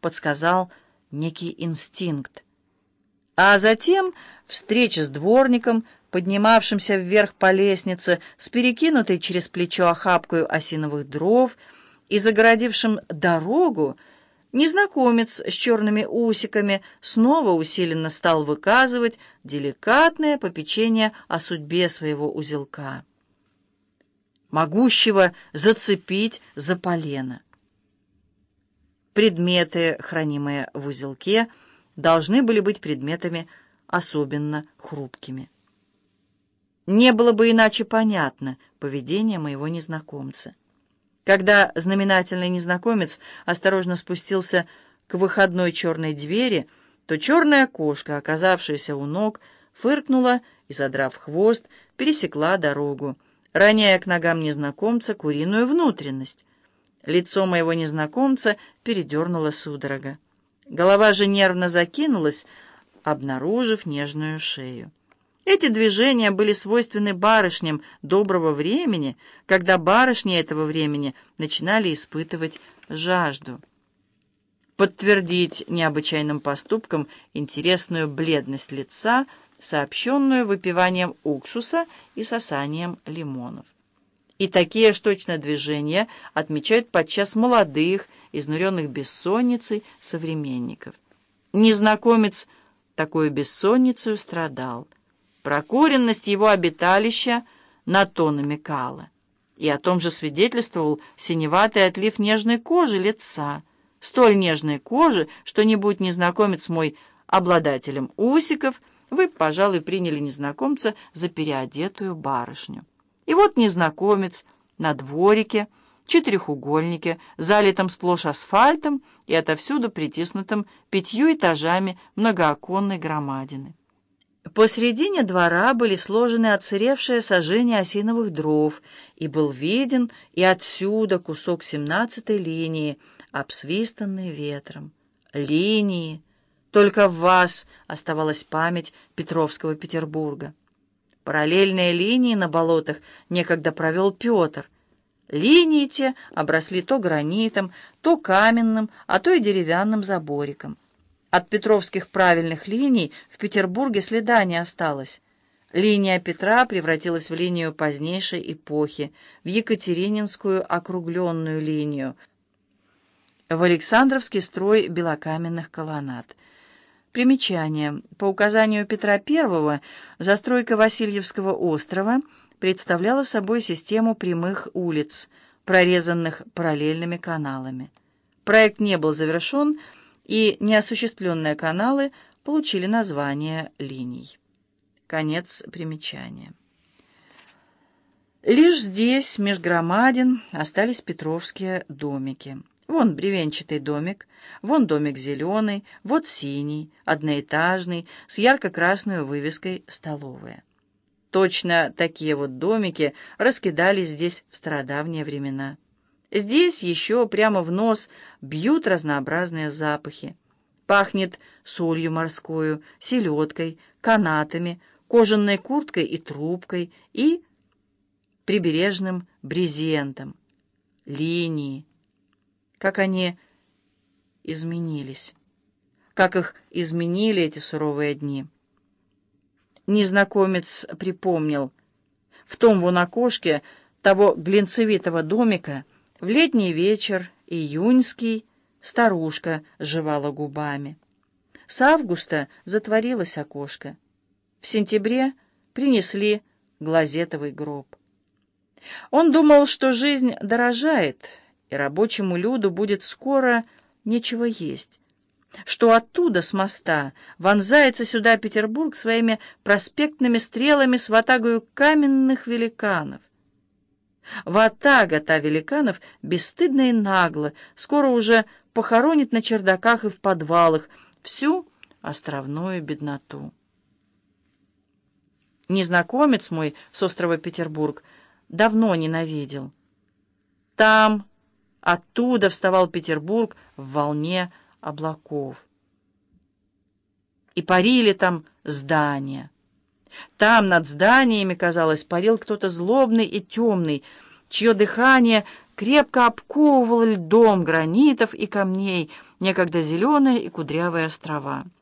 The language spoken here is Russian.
подсказал некий инстинкт. А затем встреча с дворником, поднимавшимся вверх по лестнице, с перекинутой через плечо охапкою осиновых дров и загородившим дорогу, незнакомец с черными усиками снова усиленно стал выказывать деликатное попечение о судьбе своего узелка, могущего зацепить за полено. Предметы, хранимые в узелке, должны были быть предметами особенно хрупкими. Не было бы иначе понятно поведение моего незнакомца. Когда знаменательный незнакомец осторожно спустился к выходной черной двери, то черная кошка, оказавшаяся у ног, фыркнула и, задрав хвост, пересекла дорогу, роняя к ногам незнакомца куриную внутренность. Лицо моего незнакомца передернуло судорога. Голова же нервно закинулась, обнаружив нежную шею. Эти движения были свойственны барышням доброго времени, когда барышни этого времени начинали испытывать жажду. Подтвердить необычайным поступком интересную бледность лица, сообщенную выпиванием уксуса и сосанием лимонов. И такие ж точно движения отмечают подчас молодых, изнуренных бессонницей современников. Незнакомец такой бессонницей страдал. Прокуренность его обиталища на то намекала. И о том же свидетельствовал синеватый отлив нежной кожи лица, столь нежной кожи, что не будь незнакомец мой обладателем усиков, вы, пожалуй, приняли незнакомца за переодетую барышню. И вот незнакомец на дворике, четырехугольнике, залитом сплошь асфальтом и отовсюду притиснутым пятью этажами многооконной громадины. Посредине двора были сложены отсыревшие сожжения осиновых дров, и был виден и отсюда кусок семнадцатой линии, обсвистанный ветром. Линии. Только в вас оставалась память Петровского Петербурга. Параллельные линии на болотах некогда провел Петр. Линии те обросли то гранитом, то каменным, а то и деревянным забориком. От петровских правильных линий в Петербурге следа не осталось. Линия Петра превратилась в линию позднейшей эпохи, в Екатерининскую округленную линию, в Александровский строй белокаменных колоннад. Примечание. По указанию Петра I застройка Васильевского острова представляла собой систему прямых улиц, прорезанных параллельными каналами. Проект не был завершен, и неосуществленные каналы получили название линий. Конец примечания. Лишь здесь, меж громадин, остались петровские домики. Вон бревенчатый домик, вон домик зеленый, вот синий, одноэтажный, с ярко-красной вывеской «Столовая». Точно такие вот домики раскидались здесь в стародавние времена. Здесь еще прямо в нос бьют разнообразные запахи. Пахнет солью морскую, селедкой, канатами, кожаной курткой и трубкой и прибережным брезентом, линии, как они изменились, как их изменили эти суровые дни. Незнакомец припомнил. В том вон окошке того глинцевитого домика в летний вечер, июньский, старушка жевала губами. С августа затворилось окошко. В сентябре принесли глазетовый гроб. Он думал, что жизнь дорожает, и рабочему люду будет скоро нечего есть, что оттуда, с моста, вонзается сюда Петербург своими проспектными стрелами с ватагою каменных великанов. Ватага та великанов бесстыдно и нагло, скоро уже похоронит на чердаках и в подвалах всю островную бедноту. Незнакомец мой с острова Петербург давно ненавидел. Там Оттуда вставал Петербург в волне облаков. И парили там здания. Там над зданиями, казалось, парил кто-то злобный и темный, чье дыхание крепко обковывало льдом гранитов и камней, некогда зеленые и кудрявые острова —